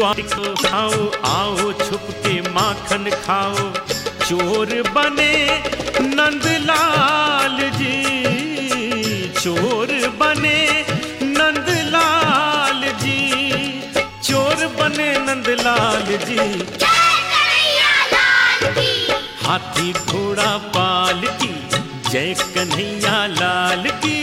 ग्वालिक खाओ, आओ छुप के माखन खाओ। चोर बने नंदलाल जी। चोर बने नंदलाल जी। चोर बने नंदलाल जी। हाथी घोड़ा पाल की, जय कन्हैया लाल की।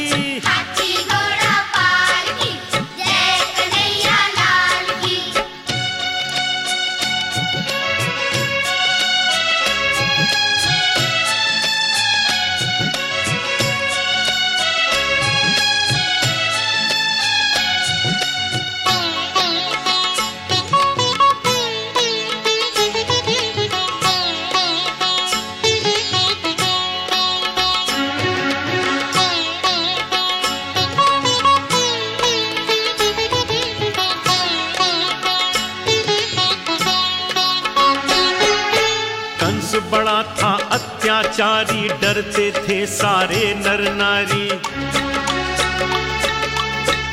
कंस बड़ा था अत्याचारी, डरते थे सारे नर नारी।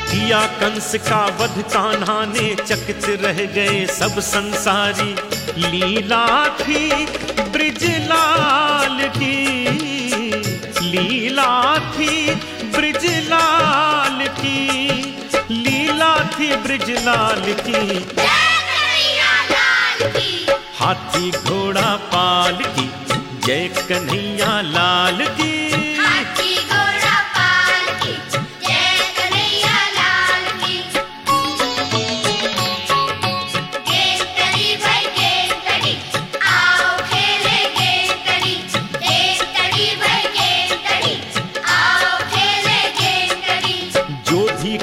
किया कंस का वध कान्हा ने, चकित रह गए सब संसारी। लीला थी ब्रिजलाल की, लीला थी ब्रिजलाल की, लीला थी ब्रिजलाल की। हाथी घोड़ा पाल की जय कन्हैया लाल की।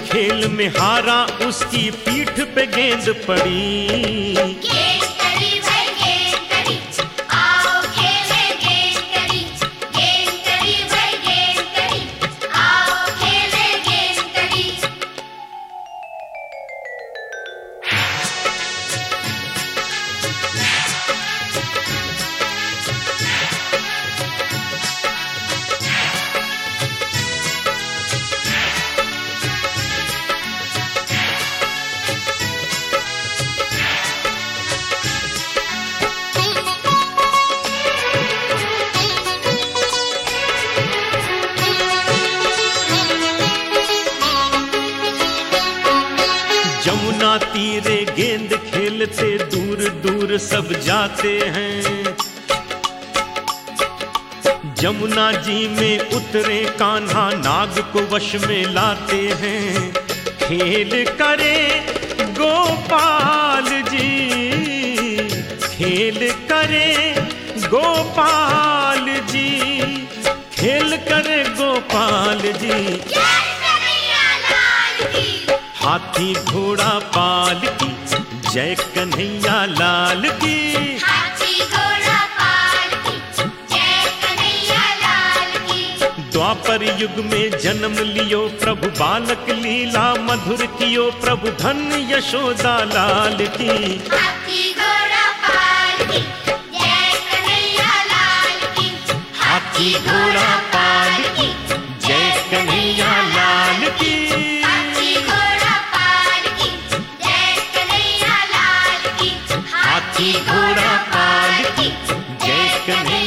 खेल में हारा उसकी पीठ पे गेंद पड़ी। जमुना तीरे गेंद खेलते दूर दूर सब जाते हैं। जमुना जी में उतरे कान्हा नाग को वश में लाते हैं। खेल करे गोपाल जी। खेल करे गोपाल जी। खेल करे गोपाल जी। की हाथी घोड़ा पाल की जय कन्हैया लाल की। हाथी घोड़ा पाल की जय कन्हैया लाल की। द्वापर युग में जन्म लियो प्रभु बालक लीला मधुर कियो प्रभु धन यशोदा लाल की। हाथी घोड़ा पालकी। जय कन्हैया।